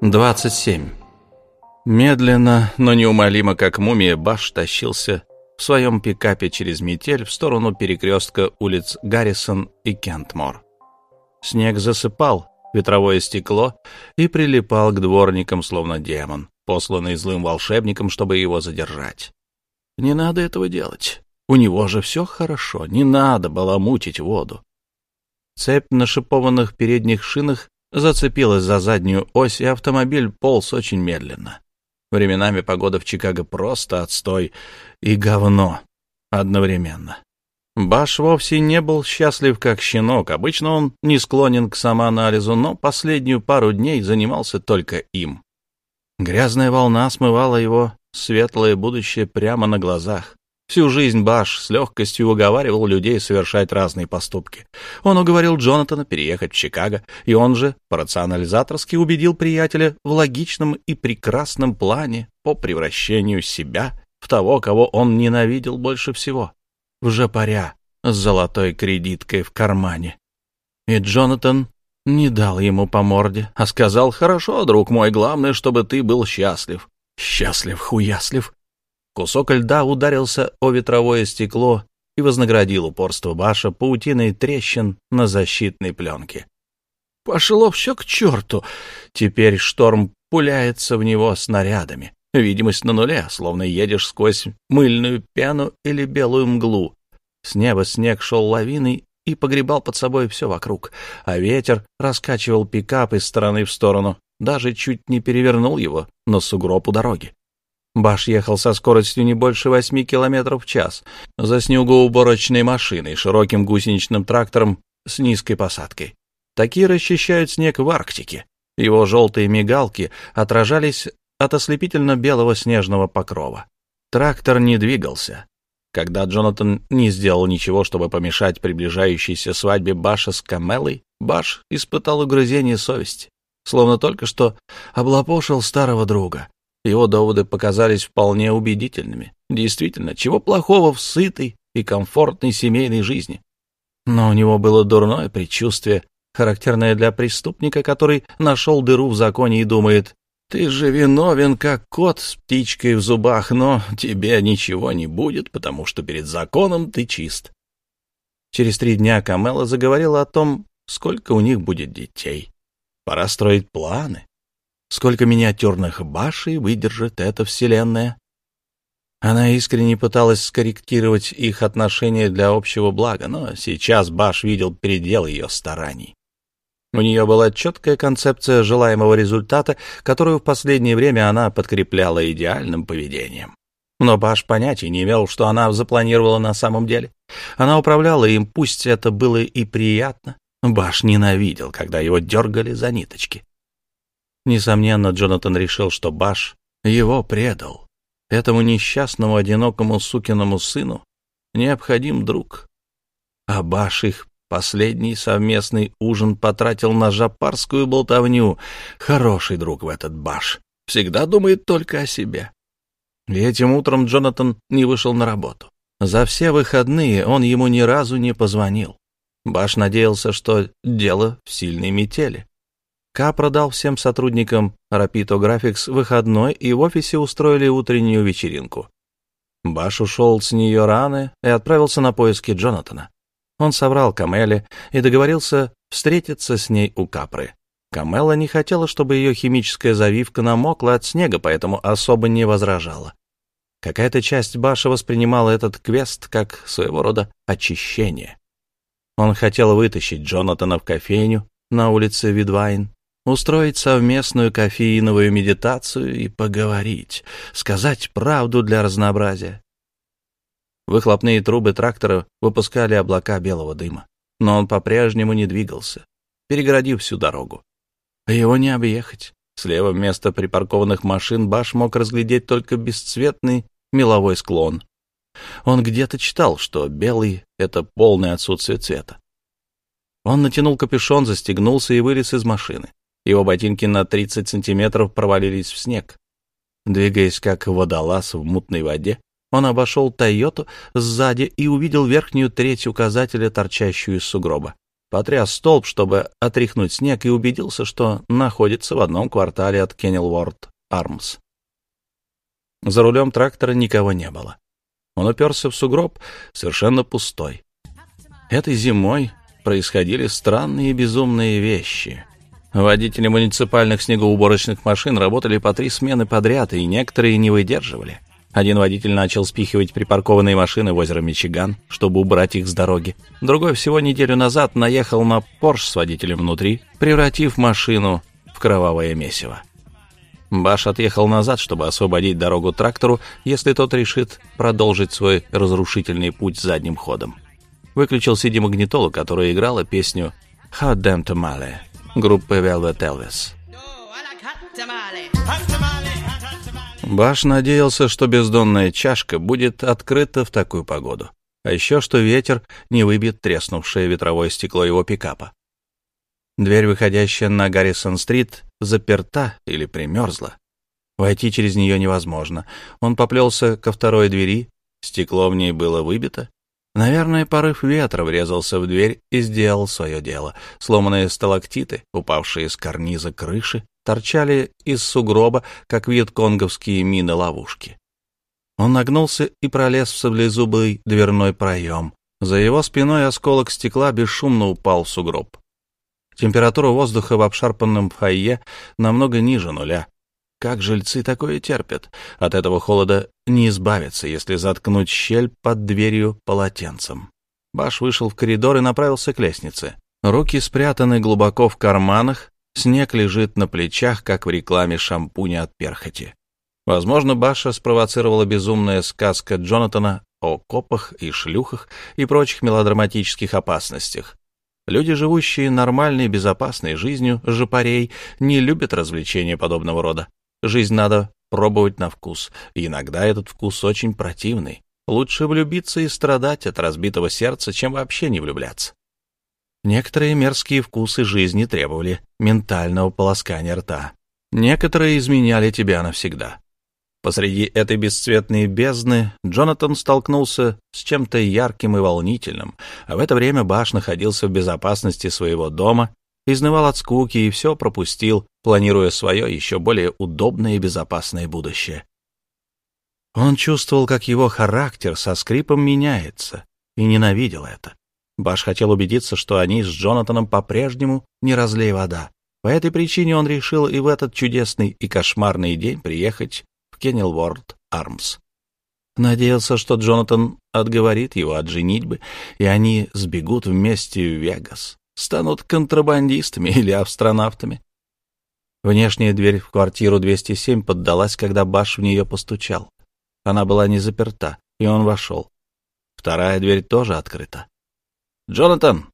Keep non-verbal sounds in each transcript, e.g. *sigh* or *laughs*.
Двадцать семь. Медленно, но неумолимо, как мумия, Баш тащился в своем пикапе через метель в сторону перекрестка улиц Гаррисон и Кентмор. Снег засыпал ветровое стекло и прилипал к дворникам, словно демон, посланный злым волшебником, чтобы его задержать. Не надо этого делать. У него же все хорошо, не надо баламутить воду. Цепь на шипованных передних шинах зацепилась за заднюю ось, и автомобиль полз очень медленно. Временами погода в Чикаго просто отстой и говно одновременно. Баш вовсе не был счастлив как щенок. Обычно он не склонен к самоанализу, но последнюю пару дней занимался только им. Грязная волна смывала его светлое будущее прямо на глазах. Всю жизнь Баш с легкостью уговаривал людей совершать разные поступки. Он уговорил Джонатана переехать в Чикаго, и он же по-рационализаторски убедил приятеля в логичном и прекрасном плане по превращению себя в того, кого он ненавидел больше всего — в жопаря с золотой кредиткой в кармане. И Джонатан не дал ему по морде, а сказал, «Хорошо, друг мой, главное, чтобы ты был счастлив». Счастлив, хуяслив. Кусок льда ударился о ветровое стекло и вознаградил упорство Баша паутиной трещин на защитной пленке. Пошло все к черту. Теперь шторм пуляется в него снарядами. Видимость на нуле, словно едешь сквозь мыльную пену или белую мглу. С неба снег шел лавиной и погребал под собой все вокруг, а ветер раскачивал пикап из стороны в сторону, даже чуть не перевернул его на сугроб у дороги. Баш ехал со скоростью не больше восьми километров в час за снегоуборочной машиной, широким гусеничным трактором с низкой посадкой. Такие расчищают снег в Арктике. Его желтые мигалки отражались от ослепительно-белого снежного покрова. Трактор не двигался. Когда Джонатан не сделал ничего, чтобы помешать приближающейся свадьбе Баша с Камелой, Баш испытал угрызение совести, словно только что облапошил старого друга. Его доводы показались вполне убедительными. Действительно, чего плохого в сытой и комфортной семейной жизни? Но у него было дурное предчувствие, характерное для преступника, который нашел дыру в законе и думает, «Ты же виновен, как кот с птичкой в зубах, но тебе ничего не будет, потому что перед законом ты чист». Через три дня Камела заговорила о том, сколько у них будет детей. Пора строить планы. Сколько миниатюрных башей выдержит эта вселенная? Она искренне пыталась скорректировать их отношения для общего блага, но сейчас Баш видел предел ее стараний. У нее была четкая концепция желаемого результата, которую в последнее время она подкрепляла идеальным поведением. Но Баш понятия не имел, что она запланировала на самом деле. Она управляла им, пусть это было и приятно. Баш ненавидел, когда его дергали за ниточки. Несомненно, Джонатан решил, что Баш его предал. Этому несчастному, одинокому сукиному сыну необходим друг. А Баш их последний совместный ужин потратил на жапарскую болтовню. Хороший друг в этот Баш. Всегда думает только о себе. И этим утром Джонатан не вышел на работу. За все выходные он ему ни разу не позвонил. Баш надеялся, что дело в сильной метели. К продал всем сотрудникам Rapido Graphics выходной, и в офисе устроили утреннюю вечеринку. Баш ушел с нее рано и отправился на поиски Джонатана. Он соврал Камеле и договорился встретиться с ней у Капры. Камела не хотела, чтобы ее химическая завивка намокла от снега, поэтому особо не возражала. Какая-то часть Баша воспринимала этот квест как своего рода очищение. Он хотел вытащить Джонатана в кофейню на улице Видвайн, устроить совместную кофеиновую медитацию и поговорить, сказать правду для разнообразия. Выхлопные трубы трактора выпускали облака белого дыма, но он по-прежнему не двигался, перегородив всю дорогу. Его не объехать. Слева вместо припаркованных машин Баш мог разглядеть только бесцветный меловой склон. Он где-то читал, что белый — это полное отсутствие цвета. Он натянул капюшон, застегнулся и вылез из машины. Его ботинки на 30 сантиметров провалились в снег. Двигаясь как водолаз в мутной воде, он обошел «Тойоту» сзади и увидел верхнюю треть указателя, торчащую из сугроба. потряс столб, чтобы отряхнуть снег, и убедился, что находится в одном квартале от Кеннелворд Армс. За рулем трактора никого не было. Он уперся в сугроб, совершенно пустой. Этой зимой происходили странные безумные вещи. Водители муниципальных снегоуборочных машин работали по три смены подряд, и некоторые не выдерживали. Один водитель начал спихивать припаркованные машины в озеро Мичиган, чтобы убрать их с дороги. Другой всего неделю назад наехал на Порш с водителем внутри, превратив машину в кровавое месиво. Баш отъехал назад, чтобы освободить дорогу трактору, если тот решит продолжить свой разрушительный путь задним ходом. Выключил CD-магнитолу, которая играла песню «Hot Damn Tamale» группы Velvet Elvis. Баш надеялся, что бездонная чашка будет открыта в такую погоду, а еще что ветер не выбьет треснувшее ветровое стекло его пикапа. Дверь, выходящая на Гаррисон-стрит, заперта или примерзла. Войти через нее невозможно. Он поплелся ко второй двери, стекло в ней было выбито. Наверное, порыв ветра врезался в дверь и сделал свое дело. Сломанные сталактиты, упавшие с карниза крыши, торчали из сугроба, как вьетконговские мины-ловушки. Он нагнулся и пролез в саблезубый дверной проем. За его спиной осколок стекла бесшумно упал в сугроб. Температура воздуха в обшарпанном фойе намного ниже нуля. Как жильцы такое терпят? От этого холода не избавиться, если заткнуть щель под дверью полотенцем. Баш вышел в коридор и направился к лестнице. Руки спрятаны глубоко в карманах, снег лежит на плечах, как в рекламе шампуня от перхоти. Возможно, Баша спровоцировала безумная сказка Джонатана о копах и шлюхах и прочих мелодраматических опасностях. Люди, живущие нормальной, безопасной жизнью жопарей, не любят развлечения подобного рода. Жизнь надо пробовать на вкус, иногда этот вкус очень противный. Лучше влюбиться и страдать от разбитого сердца, чем вообще не влюбляться. Некоторые мерзкие вкусы жизни требовали ментального полоскания рта. Некоторые изменяли тебя навсегда. Посреди этой бесцветной бездны Джонатан столкнулся с чем-то ярким и волнительным, а в это время Баш находился в безопасности своего дома, изнывал от скуки и все пропустил, планируя свое еще более удобное и безопасное будущее. Он чувствовал, как его характер со скрипом меняется, и ненавидел это. Баш хотел убедиться, что они с Джонатаном по-прежнему не разлей вода. По этой причине он решил и в этот чудесный и кошмарный день приехать в Кеннелворд Армс. Надеялся, что Джонатан отговорит его от женитьбы, и они сбегут вместе в Вегас, станут контрабандистами *laughs* или астронавтами. Внешняя дверь в квартиру 207 поддалась, когда Баш в нее постучал. Она была не заперта, и он вошел. Вторая дверь тоже открыта. «Джонатан!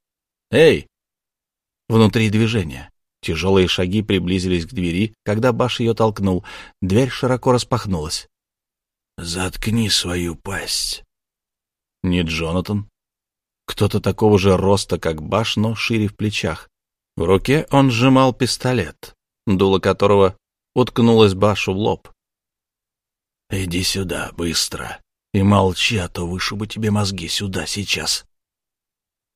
Эй!» Внутри движения. Тяжелые шаги приблизились к двери, когда Баш ее толкнул. Дверь широко распахнулась. «Заткни свою пасть!» Не Джонатан. Кто-то такого же роста, как Баш, но шире в плечах. В руке он сжимал пистолет, дуло которого уткнулось Башу в лоб. «Иди сюда, быстро, и молчи, а то вышибу тебе мозги сюда, сейчас!»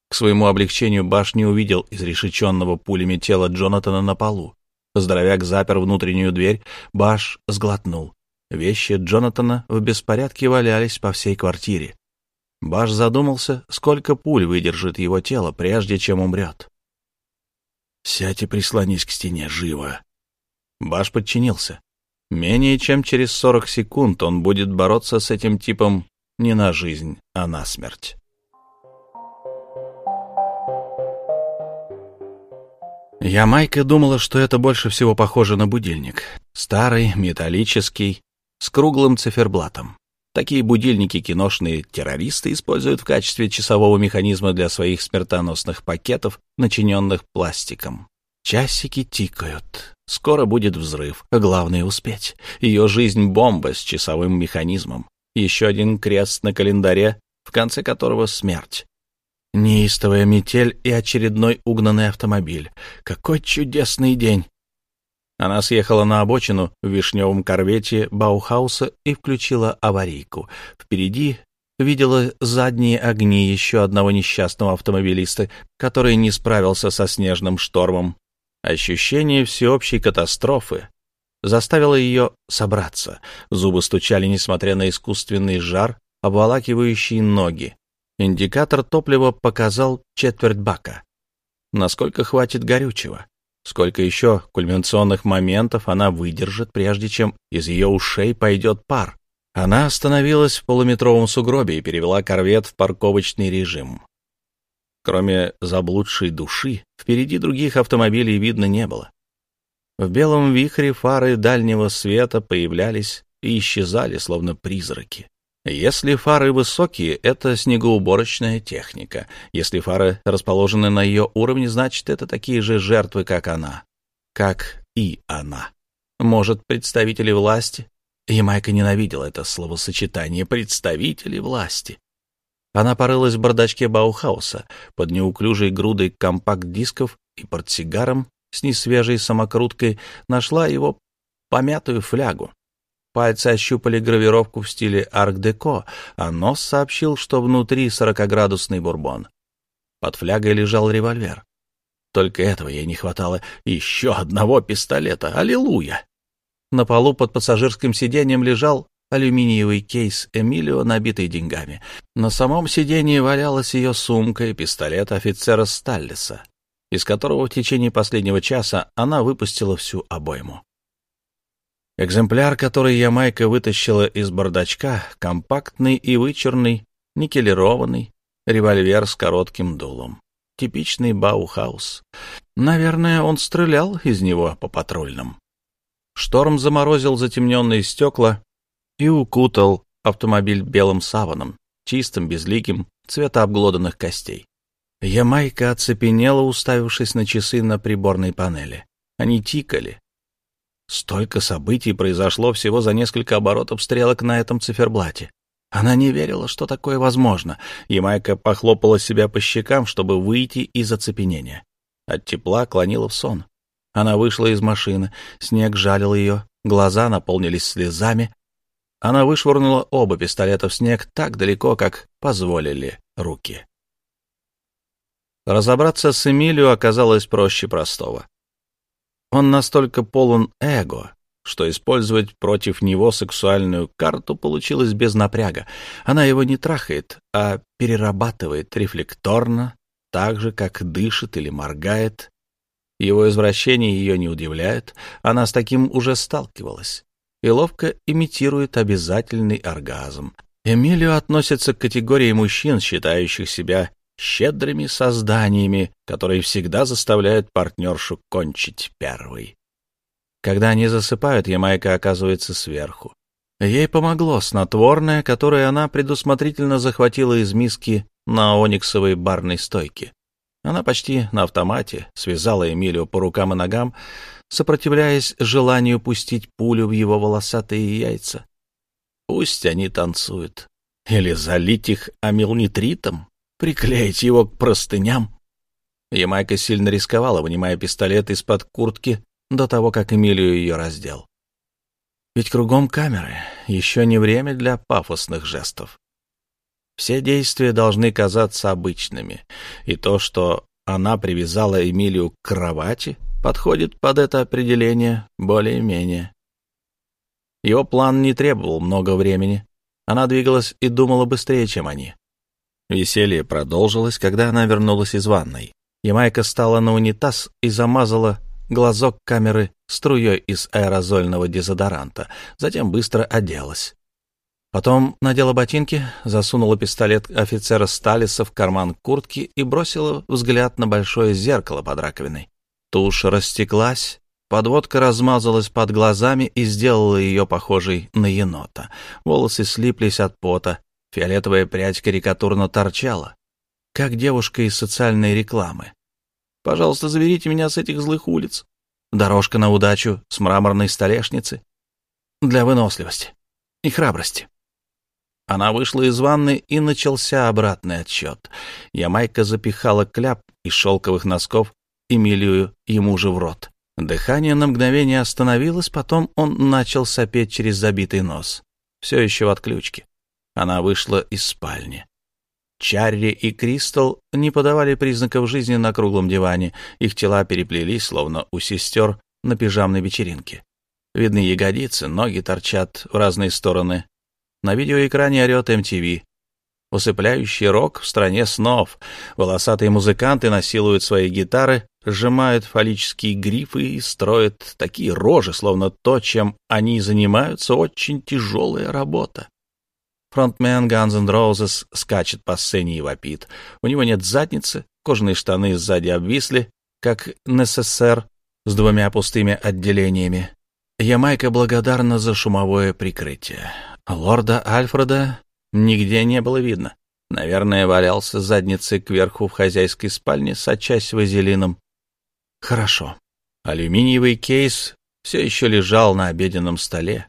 К своему облегчению Баш не увидел изрешеченного пулями тела Джонатана на полу. Здоровяк запер внутреннюю дверь, Баш сглотнул. Вещи Джонатана в беспорядке валялись по всей квартире. Баш задумался, сколько пуль выдержит его тело, прежде чем умрет. «Сядь и прислонись к стене, живо!» Баш подчинился. Менее чем через сорок секунд он будет бороться с этим типом не на жизнь, а на смерть. Ямайка думала, что это больше всего похоже на будильник. Старый, металлический, с круглым циферблатом. Такие будильники киношные террористы используют в качестве часового механизма для своих смертоносных пакетов, начиненных пластиком. Часики тикают. Скоро будет взрыв. Главное — успеть. Ее жизнь — бомба с часовым механизмом. Еще один крест на календаре, в конце которого смерть. Неистовая метель и очередной угнанный автомобиль. Какой чудесный день! Она съехала на обочину в вишневом корвете Баухауса и включила аварийку. Впереди видела задние огни еще одного несчастного автомобилиста, который не справился со снежным штормом. Ощущение всеобщей катастрофы заставило ее собраться. Зубы стучали, несмотря на искусственный жар, обволакивающий ноги. Индикатор топлива показал четверть бака. Насколько хватит горючего? Сколько еще кульминационных моментов она выдержит, прежде чем из ее ушей пойдет пар? Она остановилась в полуметровом сугробе и перевела корвет в парковочный режим. Кроме заблудшей души, впереди других автомобилей видно не было. В белом вихре фары дальнего света появлялись и исчезали, словно призраки. Если фары высокие, это снегоуборочная техника. Если фары расположены на ее уровне, значит, это такие же жертвы, как она. Как и она. Может, представители власти? Ямайка ненавидела это словосочетание «представители власти». Она порылась в бардачке Баухауса под неуклюжей грудой компакт-дисков и портсигаром с несвежей самокруткой нашла его помятую флягу. Пальцы ощупали гравировку в стиле арк-деко, а нос сообщил, что внутри сорокоградусный бурбон. Под флягой лежал револьвер. Только этого ей не хватало. Еще одного пистолета. Аллилуйя! На полу под пассажирским сиденьем лежал алюминиевый кейс Эмилио, набитый деньгами. На самом сиденье валялась ее сумка и пистолет офицера Сталлиса, из которого в течение последнего часа она выпустила всю обойму. Экземпляр, который Ямайка вытащила из бардачка, компактный и вычурный, никелированный, револьвер с коротким дулом. Типичный Баухаус. Наверное, он стрелял из него по патрульным. Шторм заморозил затемненные стекла и укутал автомобиль белым саваном, чистым, безликим, цвета обглоданных костей. Ямайка оцепенела, уставившись на часы на приборной панели. Они тикали, Столько событий произошло всего за несколько оборотов стрелок на этом циферблате. Она не верила, что такое возможно. Ямайка похлопала себя по щекам, чтобы выйти из оцепенения. От тепла клонила в сон. Она вышла из машины, снег жалил ее, глаза наполнились слезами. Она вышвырнула оба пистолета в снег так далеко, как позволили руки. Разобраться с Эмилио оказалось проще простого. Он настолько полон эго, что использовать против него сексуальную карту получилось без напряга. Она его не трахает, а перерабатывает рефлекторно, так же, как дышит или моргает. Его извращения ее не удивляют, она с таким уже сталкивалась и ловко имитирует обязательный оргазм. Эмилио относится к категории мужчин, считающих себя щедрыми созданиями, которые всегда заставляют партнершу кончить первой. Когда они засыпают, Ямайка оказывается сверху. Ей помогло снотворное, которое она предусмотрительно захватила из миски на ониксовой барной стойке. Она почти на автомате связала Эмилию по рукам и ногам, сопротивляясь желанию пустить пулю в его волосатые яйца. Пусть они танцуют. Или залить их амилнитритом приклеить его к простыням. Ямайка сильно рисковала, вынимая пистолет из-под куртки до того, как Эмилию ее раздел. Ведь кругом камеры, еще не время для пафосных жестов. Все действия должны казаться обычными, и то, что она привязала Эмилию к кровати, подходит под это определение более-менее. Его план не требовал много времени. Она двигалась и думала быстрее, чем они. Веселье продолжилось, когда она вернулась из ванной. Ямайка стала на унитаз и замазала глазок камеры струей из аэрозольного дезодоранта, затем быстро оделась. Потом надела ботинки, засунула пистолет офицера Сталиса в карман куртки и бросила взгляд на большое зеркало под раковиной. Тушь растеклась, подводка размазалась под глазами и сделала ее похожей на енота. Волосы слиплись от пота, Фиолетовая прядь карикатурно торчала, как девушка из социальной рекламы. «Пожалуйста, заберите меня с этих злых улиц. Дорожка на удачу с мраморной столешницы. Для выносливости и храбрости». Она вышла из ванны, и начался обратный отсчет. Ямайка запихала кляп из шелковых носков Эмилию ему же в рот. Дыхание на мгновение остановилось, потом он начал сопеть через забитый нос. Все еще в отключке. Она вышла из спальни. Чарри и Кристал не подавали признаков жизни на круглом диване, их тела переплелись, словно у сестер на пижамной вечеринке. Видны ягодицы, ноги торчат в разные стороны. На видеоэкране орет MTV. Усыпляющий рок в стране снов. Волосатые музыканты насилуют свои гитары, сжимают фаллические грифы и строят такие рожи, словно то, чем они занимаются, очень тяжелая работа. Фронтмен Guns N' Roses скачет по сцене и вопит. У него нет задницы, кожаные штаны сзади обвисли, как НССР с двумя пустыми отделениями. Ямайка благодарна за шумовое прикрытие. Лорда Альфреда нигде не было видно. Наверное, валялся задницей кверху в хозяйской спальне, сочась вазелином. Хорошо. Алюминиевый кейс все еще лежал на обеденном столе,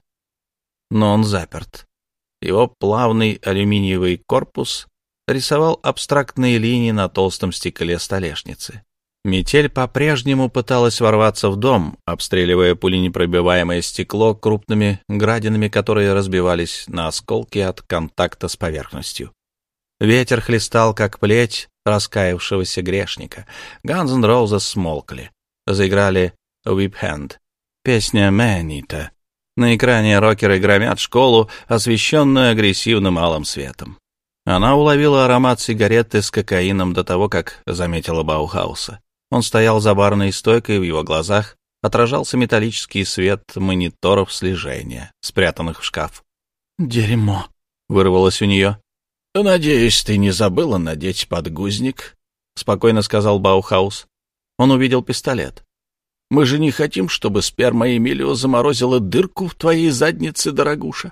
но он заперт. Его плавный алюминиевый корпус рисовал абстрактные линии на толстом стекле столешницы. Метель по-прежнему пыталась ворваться в дом, обстреливая пуленепробиваемое стекло крупными градинами, которые разбивались на осколки от контакта с поверхностью. Ветер хлестал, как плеть раскаявшегося грешника. Guns N' Roses смолкли. Заиграли «Whip Hand», песня Мэнита, на экране рокеры громят школу, освещенную агрессивным алым светом. Она уловила аромат сигареты с кокаином до того, как заметила Баухауса. Он стоял за барной стойкой, в его глазах отражался металлический свет мониторов слежения, спрятанных в шкаф. «Дерьмо!» — вырвалось у нее. «Надеюсь, ты не забыла надеть подгузник?» — спокойно сказал Баухаус. Он увидел пистолет. Мы же не хотим, чтобы сперма Эмилио заморозила дырку в твоей заднице, дорогуша.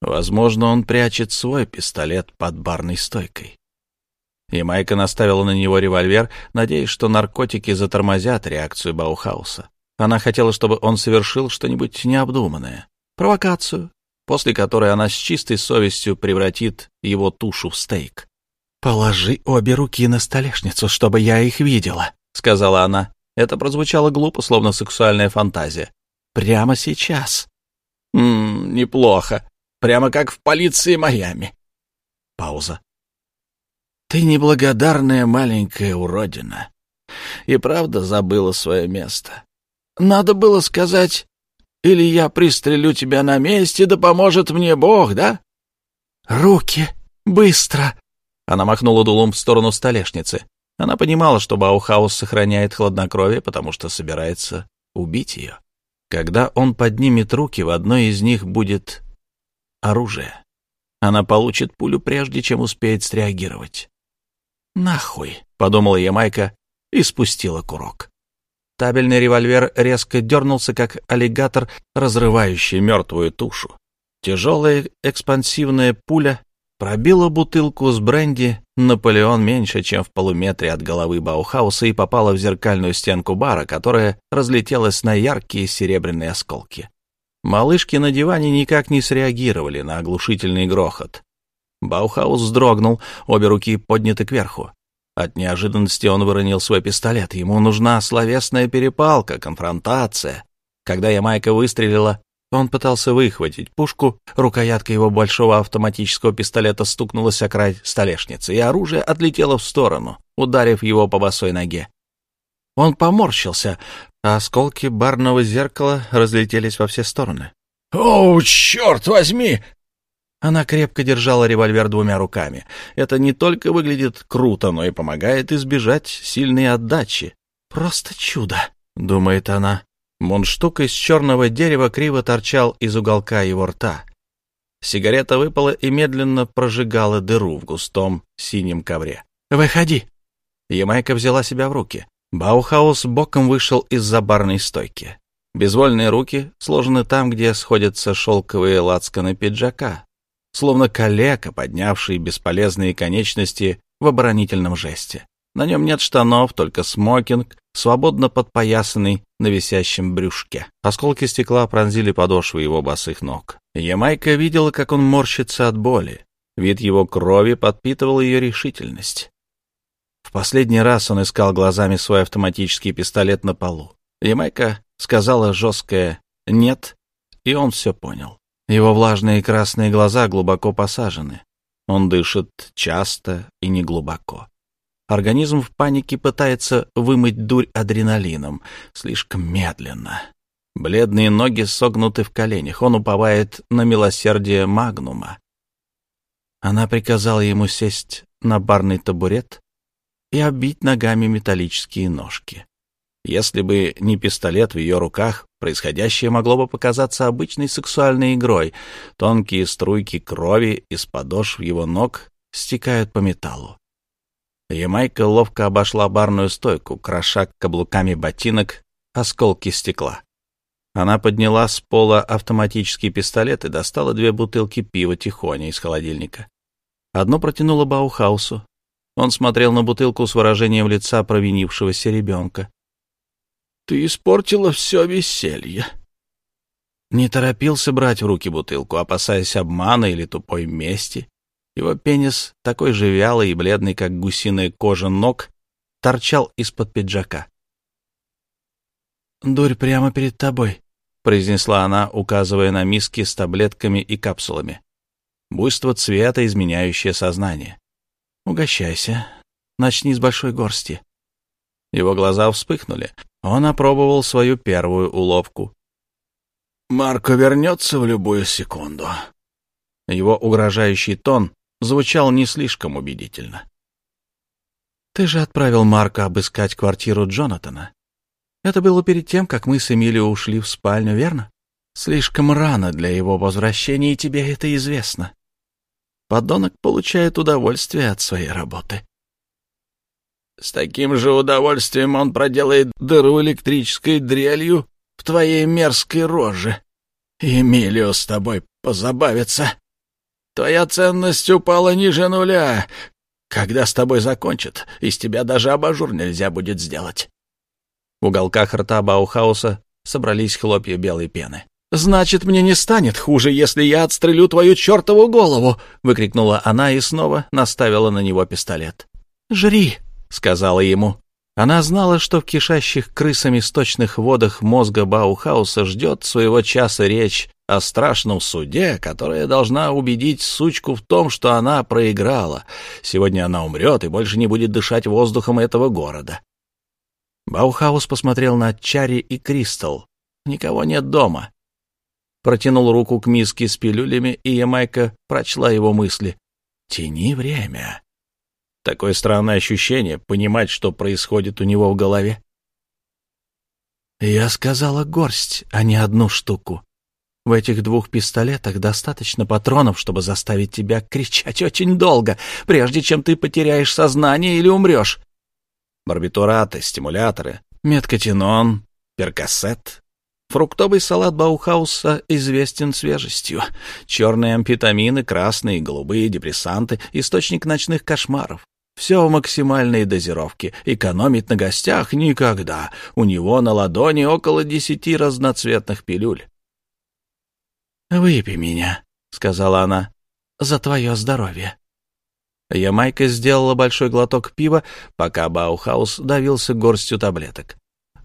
Возможно, он прячет свой пистолет под барной стойкой. И Майка наставила на него револьвер, надеясь, что наркотики затормозят реакцию Баухауса. Она хотела, чтобы он совершил что-нибудь необдуманное. Провокацию, после которой она с чистой совестью превратит его тушу в стейк. «Положи обе руки на столешницу, чтобы я их видела», — сказала она. Это прозвучало глупо, словно сексуальная фантазия. Прямо сейчас. Ммм, неплохо. Прямо как в полиции Майами. Пауза. Ты неблагодарная маленькая уродина. И правда забыла свое место. Надо было сказать, или я пристрелю тебя на месте, да поможет мне Бог, да? Руки! Быстро! Она махнула дулом в сторону столешницы. Она понимала, что Баухаус сохраняет хладнокровие, потому что собирается убить ее. Когда он поднимет руки, в одной из них будет оружие. Она получит пулю, прежде чем успеет среагировать. «Нахуй», — подумала Ямайка и спустила курок. Табельный револьвер резко дернулся, как аллигатор, разрывающий мертвую тушу. Тяжелая экспансивная пуля пробила бутылку с бренди Наполеон меньше, чем в полуметре от головы Баухауса и попала в зеркальную стенку бара, которая разлетелась на яркие серебряные осколки. Малышки на диване никак не среагировали на оглушительный грохот. Баухаус вздрогнул, обе руки подняты кверху. От неожиданности он выронил свой пистолет. Ему нужна словесная перепалка, конфронтация. Когда Ямайка выстрелила, он пытался выхватить пушку, рукоятка его большого автоматического пистолета стукнулась о край столешницы, и оружие отлетело в сторону, ударив его по босой ноге. Он поморщился, а осколки барного зеркала разлетелись во все стороны. «О, черт возьми!» Она крепко держала револьвер двумя руками. Это не только выглядит круто, но и помогает избежать сильной отдачи. «Просто чудо!» — думает она. Мундштук из черного дерева криво торчал из уголка его рта. Сигарета выпала и медленно прожигала дыру в густом синем ковре. «Выходи!» Ямайка взяла себя в руки. Баухаус боком вышел из-за барной стойки. Безвольные руки сложены там, где сходятся шелковые лацканы пиджака, словно калека, поднявший бесполезные конечности в оборонительном жесте. На нем нет штанов, только смокинг, свободно подпоясанный на висящем брюшке. Осколки стекла пронзили подошвы его босых ног. Ямайка видела, как он морщится от боли. Вид его крови подпитывал ее решительность. В последний раз он искал глазами свой автоматический пистолет на полу. Ямайка сказала жесткое «нет», и он все понял. Его влажные красные глаза глубоко посажены. Он дышит часто и неглубоко. Организм в панике пытается вымыть дурь адреналином. Слишком медленно. Бледные ноги согнуты в коленях. Он уповает на милосердие Магнума. Она приказала ему сесть на барный табурет и оббить ногами металлические ножки. Если бы не пистолет в ее руках, происходящее могло бы показаться обычной сексуальной игрой. Тонкие струйки крови из подошв его ног стекают по металлу. Ямайка ловко обошла барную стойку, кроша каблуками ботинок осколки стекла. Она подняла с пола автоматический пистолет и достала две бутылки пива Тихоня из холодильника. Одну протянула Баухаусу. Он смотрел на бутылку с выражением лица провинившегося ребенка. Ты испортила все веселье. Не торопился брать в руки бутылку, опасаясь обмана или тупой мести. Его пенис, такой же вялый и бледный, как гусиная кожа ног, торчал из-под пиджака. «Дурь прямо перед тобой», — произнесла она, указывая на миски с таблетками и капсулами. Буйство цвета, изменяющее сознание. «Угощайся. Начни с большой горсти». Его глаза вспыхнули. Он опробовал свою первую уловку. «Марко вернется в любую секунду». Его угрожающий тон звучал не слишком убедительно. «Ты же отправил Марка обыскать квартиру Джонатана. Это было перед тем, как мы с Эмилио ушли в спальню, верно? Слишком рано для его возвращения, и тебе это известно. Подонок получает удовольствие от своей работы. С таким же удовольствием он проделает дыру электрической дрелью в твоей мерзкой роже. Эмилио с тобой позабавится. Твоя ценность упала ниже нуля. Когда с тобой закончат, из тебя даже абажур нельзя будет сделать. В уголках рта Баухауса собрались хлопья белой пены. «Значит, мне не станет хуже, если я отстрелю твою чертову голову!» — выкрикнула она и снова наставила на него пистолет. «Жри!» — сказала ему. Она знала, что в кишащих крысами сточных водах мозга Баухауса ждет своего часа речь о страшном суде, которая должна убедить сучку в том, что она проиграла. Сегодня она умрет и больше не будет дышать воздухом этого города. Баухаус посмотрел на Чари и Кристал. Никого нет дома. Протянул руку к миске с пилюлями, и Ямайка прочла его мысли. «Тяни время». Такое странное ощущение — понимать, что происходит у него в голове. Я сказала горсть, а не одну штуку. В этих двух пистолетах достаточно патронов, чтобы заставить тебя кричать очень долго, прежде чем ты потеряешь сознание или умрешь. Барбитураты, стимуляторы, меткотинон, перкассет. Фруктовый салат Баухауса известен свежестью. Черные амфетамины, красные и голубые депрессанты — источник ночных кошмаров. Все в максимальной дозировке. Экономить на гостях никогда. У него на ладони около десяти разноцветных пилюль. «Выпей меня», — сказала она, — «за твое здоровье». Ямайка сделала большой глоток пива, пока Баухаус давился горстью таблеток.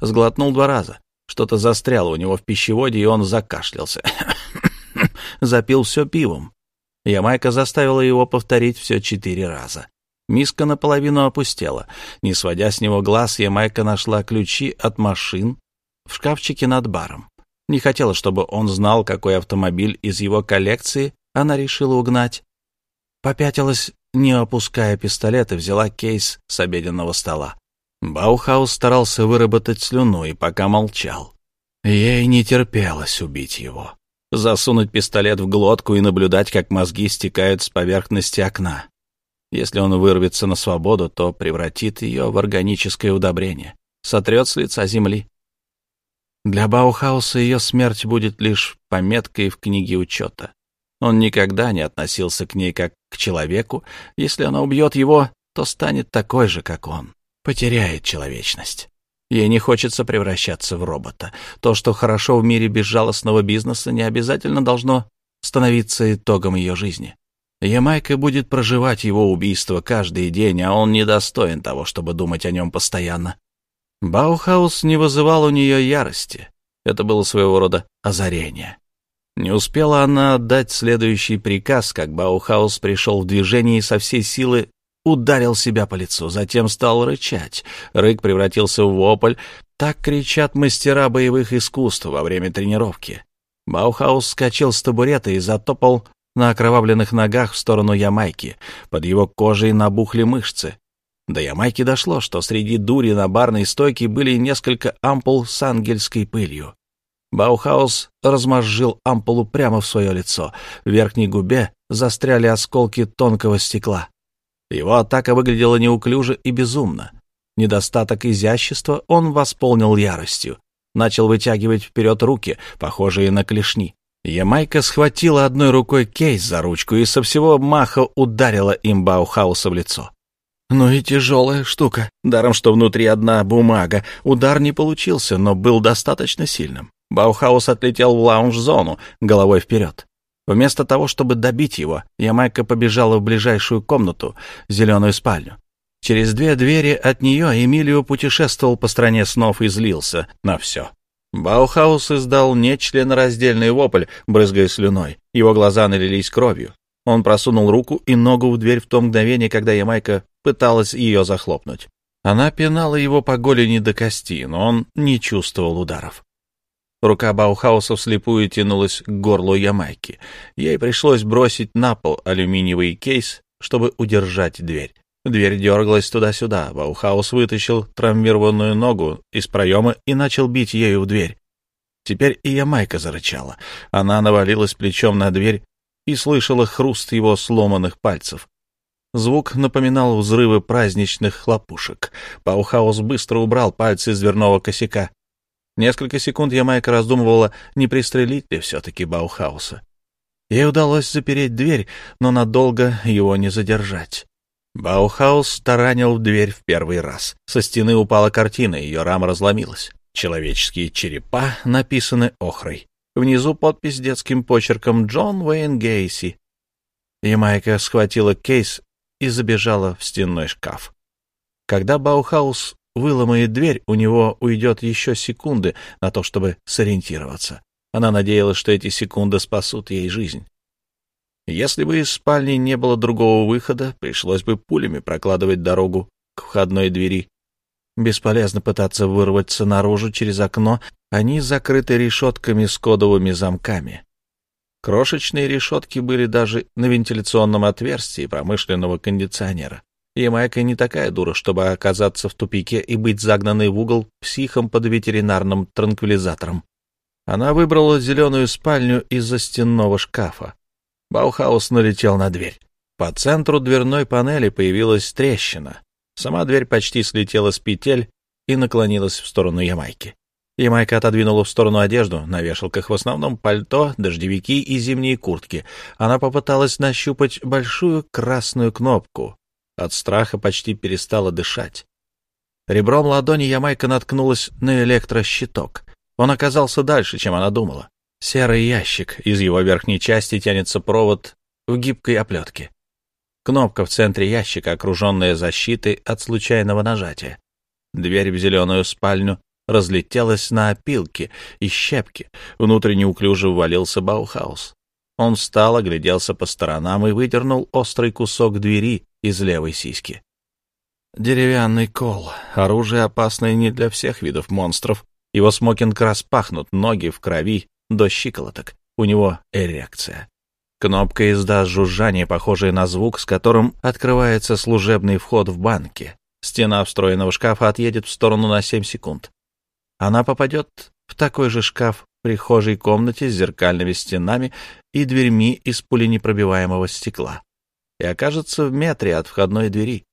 Сглотнул два раза. Что-то застряло у него в пищеводе, и он закашлялся. *laughs* Запил все пивом. Ямайка заставила его повторить все четыре раза. Миска наполовину опустела. Не сводя с него глаз, Ямайка нашла ключи от машин в шкафчике над баром. Не хотела, чтобы он знал, какой автомобиль из его коллекции она решила угнать. Попятилась, не опуская пистолет, и взяла кейс с обеденного стола. Баухаус старался выработать слюну и пока молчал. Ей не терпелось убить его. Засунуть пистолет в глотку и наблюдать, как мозги стекают с поверхности окна. Если он вырвется на свободу, то превратит ее в органическое удобрение, сотрет с лица земли. Для Баухауса ее смерть будет лишь пометкой в книге учета. Он никогда не относился к ней как к человеку. Если она убьет его, то станет такой же, как он. Потеряет человечность. Ей не хочется превращаться в робота. То, что хорошо в мире безжалостного бизнеса, не обязательно должно становиться итогом ее жизни. Ямайка будет проживать его убийство каждый день, а он недостоин того, чтобы думать о нем постоянно. Баухаус не вызывал у нее ярости. Это было своего рода озарение. Не успела она отдать следующий приказ, как Баухаус пришел в движение и со всей силы ударил себя по лицу, затем стал рычать. Рык превратился в вопль. Так кричат мастера боевых искусств во время тренировки. Баухаус соскочил с табурета и затопал на окровавленных ногах в сторону Ямайки. Под его кожей набухли мышцы. До Ямайки дошло, что среди дури на барной стойке были несколько ампул с ангельской пылью. Баухаус размозжил ампулу прямо в свое лицо. В верхней губе застряли осколки тонкого стекла. Его атака выглядела неуклюже и безумно. Недостаток изящества он восполнил яростью. Начал вытягивать вперед руки, похожие на клешни. Ямайка схватила одной рукой кейс за ручку и со всего маха ударила им Баухауса в лицо. Ну и тяжелая штука. Даром, что внутри одна бумага. Удар не получился, но был достаточно сильным. Баухаус отлетел в лаунж-зону, головой вперед. Вместо того, чтобы добить его, Ямайка побежала в ближайшую комнату, зеленую спальню. Через две двери от нее Эмилио путешествовал по стране снов и злился на все. Баухаус издал нечленораздельный вопль, брызгая слюной. Его глаза налились кровью. Он просунул руку и ногу в дверь в то мгновение, когда Ямайка пыталась ее захлопнуть. Она пинала его по голени до кости, но он не чувствовал ударов. Рука Баухауса вслепую тянулась к горлу Ямайки. Ей пришлось бросить на пол алюминиевый кейс, чтобы удержать дверь. Дверь дергалась туда-сюда. Баухаус вытащил травмированную ногу из проема и начал бить ею в дверь. Теперь и Ямайка зарычала. Она навалилась плечом на дверь и слышала хруст его сломанных пальцев. Звук напоминал взрывы праздничных хлопушек. Баухаус быстро убрал пальцы из дверного косяка. Несколько секунд Ямайка раздумывала, не пристрелить ли все-таки Баухауса. Ей удалось запереть дверь, но надолго его не задержать. Баухаус протаранил дверь в первый раз. Со стены упала картина, ее рама разломилась. Человеческие черепа написаны охрой. Внизу подпись детским почерком «Джон Уэйн Гейси». Ямайка схватила кейс и забежала в стенной шкаф. Когда Баухаус выломает дверь, у него уйдет еще секунды на то, чтобы сориентироваться. Она надеялась, что эти секунды спасут ей жизнь. Если бы из спальни не было другого выхода, пришлось бы пулями прокладывать дорогу к входной двери. Бесполезно пытаться вырваться наружу через окно, они закрыты решетками с кодовыми замками. Крошечные решетки были даже на вентиляционном отверстии промышленного кондиционера. И Майка не такая дура, чтобы оказаться в тупике и быть загнанной в угол психом под ветеринарным транквилизатором. Она выбрала зеленую спальню из-за стенного шкафа. Баухаус налетел на дверь. По центру дверной панели появилась трещина. Сама дверь почти слетела с петель и наклонилась в сторону Ямайки. Ямайка отодвинула в сторону одежду, на вешалках в основном пальто, дождевики и зимние куртки. Она попыталась нащупать большую красную кнопку, от страха почти перестала дышать. Ребром ладони Ямайка наткнулась на электрощиток. Он оказался дальше, чем она думала. Серый ящик, из его верхней части тянется провод в гибкой оплетке. Кнопка в центре ящика, окруженная защитой от случайного нажатия. Дверь в зеленую спальню разлетелась на опилки и щепки. Внутрь неуклюже ввалился Баухаус. Он встал, огляделся по сторонам и выдернул острый кусок двери из левой сиськи. Деревянный кол. Оружие опасное не для всех видов монстров. Его смокинг распахнут, ноги в крови до щиколоток. У него эрекция. Кнопка издаст жужжание, похожее на звук, с которым открывается служебный вход в банке. Стена встроенного шкафа отъедет в сторону на 7 секунд. Она попадет в такой же шкаф прихожей комнате с зеркальными стенами и дверьми из пуленепробиваемого стекла и окажется в метре от входной двери.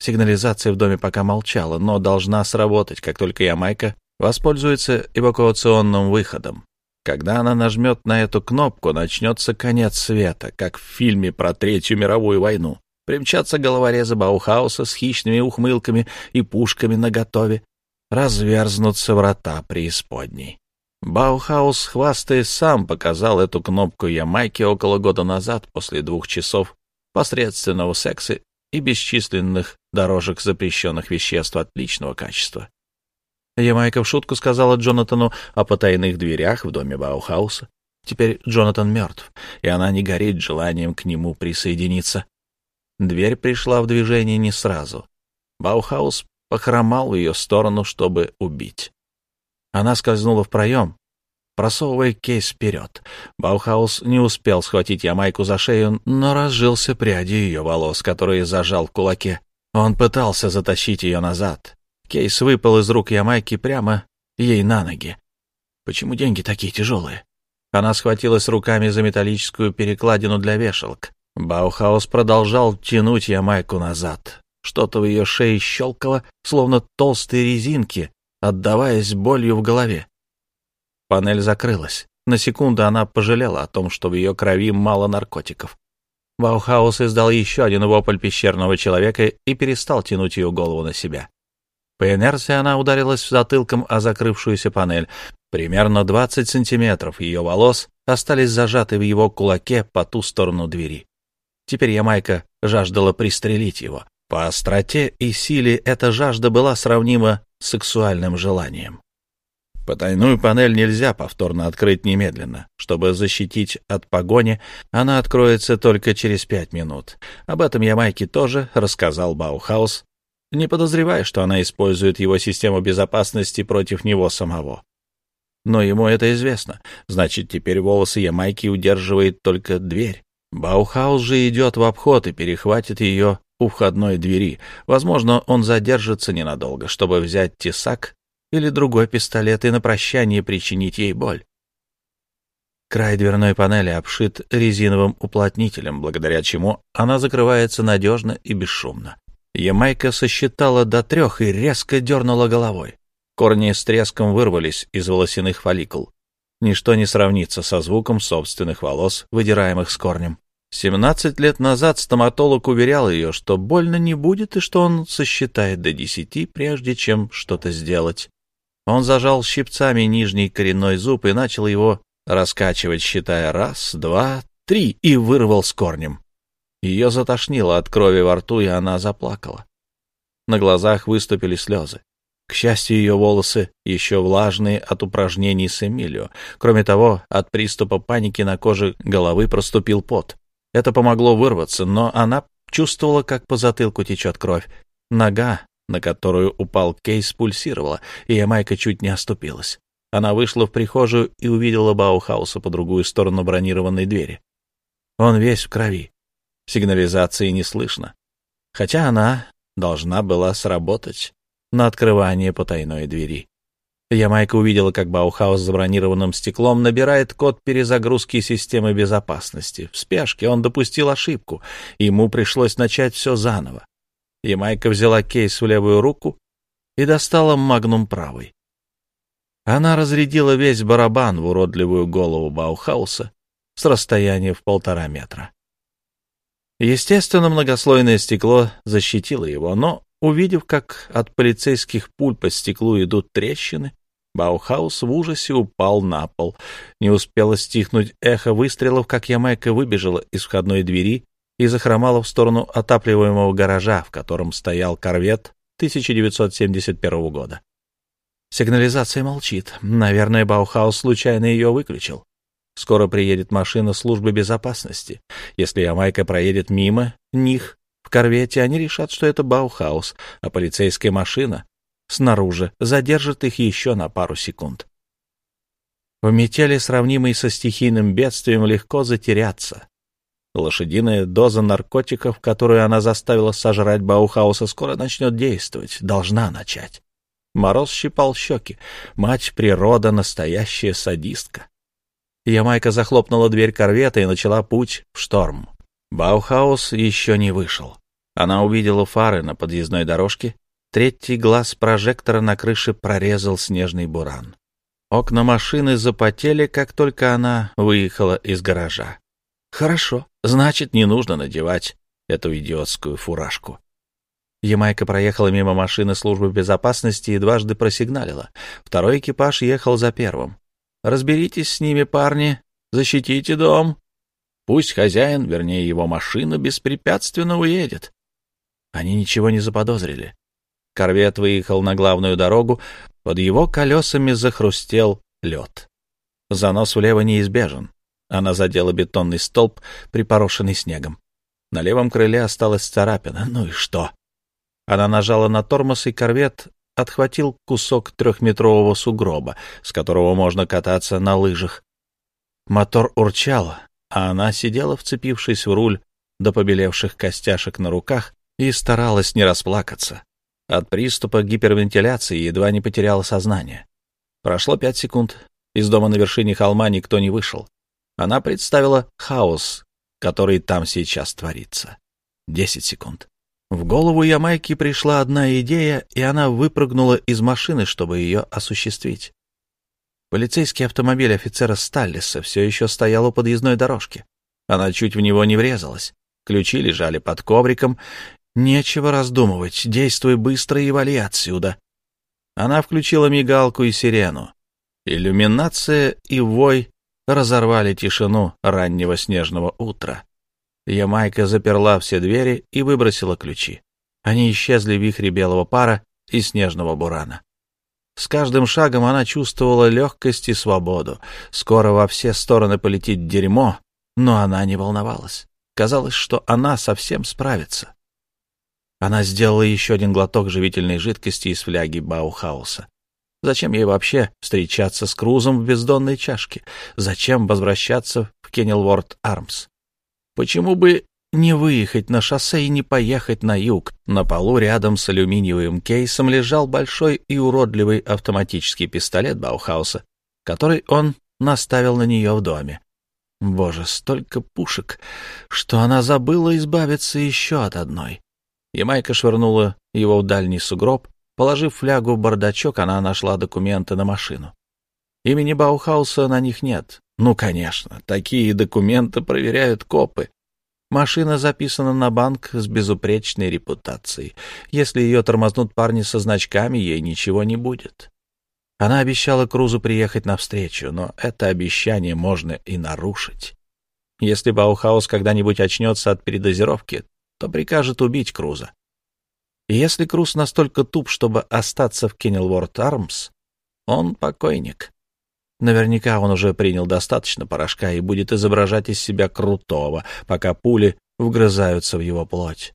Сигнализация в доме пока молчала, но должна сработать, как только Ямайка воспользуется эвакуационным выходом. Когда она нажмет на эту кнопку, начнется конец света, как в фильме про Третью мировую войну. Примчатся головорезы Баухауса с хищными ухмылками и пушками наготове. Разверзнутся врата преисподней. Баухаус, хвастаясь, сам показал эту кнопку Ямайке около года назад, после двух часов посредственного секса и бесчисленных дорожек запрещенных веществ отличного качества. Ямайка в шутку сказала Джонатану о потайных дверях в доме Баухауса. Теперь Джонатан мертв, и она не горит желанием к нему присоединиться. Дверь пришла в движение не сразу. Баухаус похромал в ее сторону, чтобы убить. Она скользнула в проем, просовывая кейс вперед. Баухаус не успел схватить Ямайку за шею, но разжился прядью ее волос, которые зажал в кулаке. Он пытался затащить ее назад. Кейс выпал из рук Ямайки прямо ей на ноги. Почему деньги такие тяжелые? Она схватилась руками за металлическую перекладину для вешалок. Баухаус продолжал тянуть Ямайку назад. Что-то в ее шее щелкало, словно толстые резинки, отдаваясь болью в голове. Панель закрылась. На секунду она пожалела о том, что в ее крови мало наркотиков. Баухаус издал еще один вопль пещерного человека и перестал тянуть ее голову на себя. По инерции она ударилась затылком о закрывшуюся панель. Примерно 20 сантиметров ее волос остались зажаты в его кулаке по ту сторону двери. Теперь Ямайка жаждала пристрелить его. По остроте и силе эта жажда была сравнима с сексуальным желанием. Потайную панель нельзя повторно открыть немедленно. Чтобы защитить от погони, она откроется только через пять минут. Об этом Ямайке тоже рассказал Баухаус, не подозревая, что она использует его систему безопасности против него самого. Но ему это известно. Значит, теперь волосы Ямайки удерживает только дверь. Баухаус же идет в обход и перехватит ее у входной двери. Возможно, он задержится ненадолго, чтобы взять тесак или другой пистолет и на прощание причинить ей боль. Край дверной панели обшит резиновым уплотнителем, благодаря чему она закрывается надежно и бесшумно. Ямайка сосчитала до трех и резко дернула головой. Корни с треском вырвались из волосяных фолликул. Ничто не сравнится со звуком собственных волос, выдираемых с корнем. Семнадцать лет назад стоматолог уверял ее, что больно не будет и что он сосчитает до десяти, прежде чем что-то сделать. Он зажал щипцами нижний коренной зуб и начал его раскачивать, считая раз, два, три, и вырвал с корнем. Ее затошнило от крови во рту, и она заплакала. На глазах выступили слезы. К счастью, ее волосы еще влажные от упражнений с Эмилио. Кроме того, от приступа паники на коже головы проступил пот. Это помогло вырваться, но она чувствовала, как по затылку течет кровь. Нога, на которую упал кейс, пульсировала, и Ямайка чуть не оступилась. Она вышла в прихожую и увидела Баухауса по другую сторону бронированной двери. Он весь в крови. Сигнализации не слышно. Хотя она должна была сработать на открывание потайной двери. Ямайка увидела, как Баухаус за бронированным стеклом набирает код перезагрузки системы безопасности. В спешке он допустил ошибку, ему пришлось начать все заново. Ямайка взяла кейс в левую руку и достала магнум правой. Она разрядила весь барабан в уродливую голову Баухауса с расстояния в полтора метра. Естественно, многослойное стекло защитило его, но, увидев, как от полицейских пуль по стеклу идут трещины, Баухаус в ужасе упал на пол. Не успело стихнуть эхо выстрелов, как Ямайка выбежала из входной двери и захромала в сторону отапливаемого гаража, в котором стоял корвет 1971 года. Сигнализация молчит. Наверное, Баухаус случайно ее выключил. Скоро приедет машина службы безопасности. Если Ямайка проедет мимо них в корвете, они решат, что это Баухаус, а полицейская машина снаружи задержит их еще на пару секунд. В метели, сравнимой со стихийным бедствием, легко затеряться. Лошадиная доза наркотиков, которую она заставила сожрать Баухауса, скоро начнет действовать, должна начать. Мороз щипал щеки. Мать природа — настоящая садистка. Ямайка захлопнула дверь корвета и начала путь в шторм. Баухаус еще не вышел. Она увидела фары на подъездной дорожке Третий глаз прожектора на крыше прорезал снежный буран. Окна машины запотели, как только она выехала из гаража. Хорошо, значит, не нужно надевать эту идиотскую фуражку. Ямайка проехала мимо машины службы безопасности и дважды просигналила. Второй экипаж ехал за первым. «Разберитесь с ними, парни, защитите дом. Пусть хозяин, вернее его машина, беспрепятственно уедет». Они ничего не заподозрили. Корвет выехал на главную дорогу, под его колесами захрустел лед. Занос влево неизбежен. Она задела бетонный столб, припорошенный снегом. На левом крыле осталась царапина. Ну и что? Она нажала на тормоз, и корвет отхватил кусок трехметрового сугроба, с которого можно кататься на лыжах. Мотор урчал, а она сидела, вцепившись в руль до побелевших костяшек на руках, и старалась не расплакаться. От приступа гипервентиляции едва не потеряла сознание. Прошло пять секунд. Из дома на вершине холма никто не вышел. Она представила хаос, который там сейчас творится. Десять секунд. В голову Ямайки пришла одна идея, и она выпрыгнула из машины, чтобы ее осуществить. Полицейский автомобиль офицера Сталлиса все еще стоял у подъездной дорожки. Она чуть в него не врезалась. Ключи лежали под ковриком. Нечего раздумывать, действуй быстро и вали отсюда. Она включила мигалку и сирену. Иллюминация и вой разорвали тишину раннего снежного утра. Ямайка заперла все двери и выбросила ключи. Они исчезли в вихре белого пара и снежного бурана. С каждым шагом она чувствовала легкость и свободу. Скоро во все стороны полетит дерьмо, но она не волновалась. Казалось, что она совсем справится. Она сделала еще один глоток живительной жидкости из фляги Баухауса. Зачем ей вообще встречаться с Крузом в бездонной чашке? Зачем возвращаться в Кеннелворд Армс? Почему бы не выехать на шоссе и не поехать на юг? На полу рядом с алюминиевым кейсом лежал большой и уродливый автоматический пистолет Баухауса, который он наставил на нее в доме. Боже, столько пушек, что она забыла избавиться еще от одной. Ямайка швырнула его в дальний сугроб, Положив флягу в бардачок, она нашла документы на машину. Имени Баухауса на них нет. Ну, конечно, такие документы проверяют копы. Машина записана на банк с безупречной репутацией. Если ее тормознут парни со значками, ей ничего не будет. Она обещала Крузу приехать навстречу, но это обещание можно и нарушить. Если Баухаус когда-нибудь очнется от передозировки, то прикажет убить Круза. И если Круз настолько туп, чтобы остаться в Кеннелворд Армс, он покойник. Наверняка он уже принял достаточно порошка и будет изображать из себя крутого, пока пули вгрызаются в его плоть.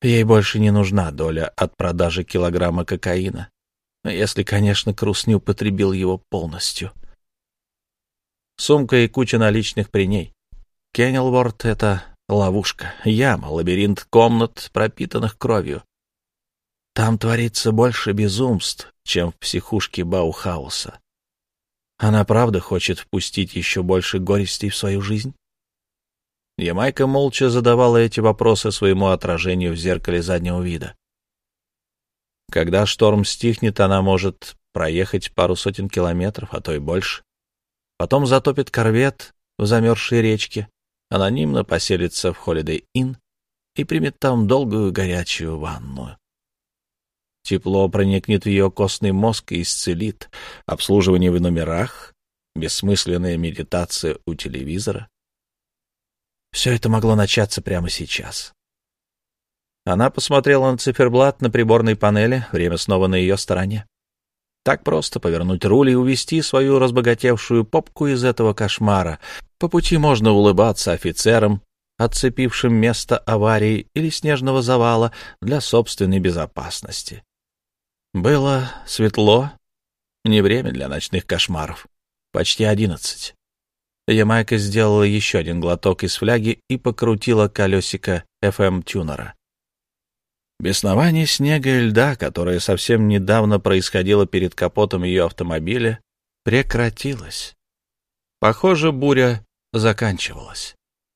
Ей больше не нужна доля от продажи килограмма кокаина, если, конечно, Круз не употребил его полностью. Сумка и куча наличных при ней. Кеннелворд — это ловушка, яма, лабиринт комнат, пропитанных кровью. Там творится больше безумств, чем в психушке Баухауса. Она правда хочет впустить еще больше горестей в свою жизнь? Ямайка молча задавала эти вопросы своему отражению в зеркале заднего вида. Когда шторм стихнет, она может проехать пару сотен километров, а то и больше. Потом затопит корвет в замерзшей речке, анонимно поселится в Холидей Inn и примет там долгую горячую ванну. Тепло проникнет в ее костный мозг и исцелит. Обслуживание в номерах, бессмысленная медитация у телевизора. Все это могло начаться прямо сейчас. Она посмотрела на циферблат на приборной панели, время снова на ее стороне. Так просто повернуть руль и увести свою разбогатевшую попку из этого кошмара. По пути можно улыбаться офицерам, отцепившим место аварии или снежного завала для собственной безопасности. Было светло, не время для ночных кошмаров. Почти одиннадцать. Ямайка сделала еще один глоток из фляги и покрутила колесико FM-тюнера. Беснование снега и льда, которое совсем недавно происходило перед капотом ее автомобиля, прекратилось. Похоже, буря заканчивалась.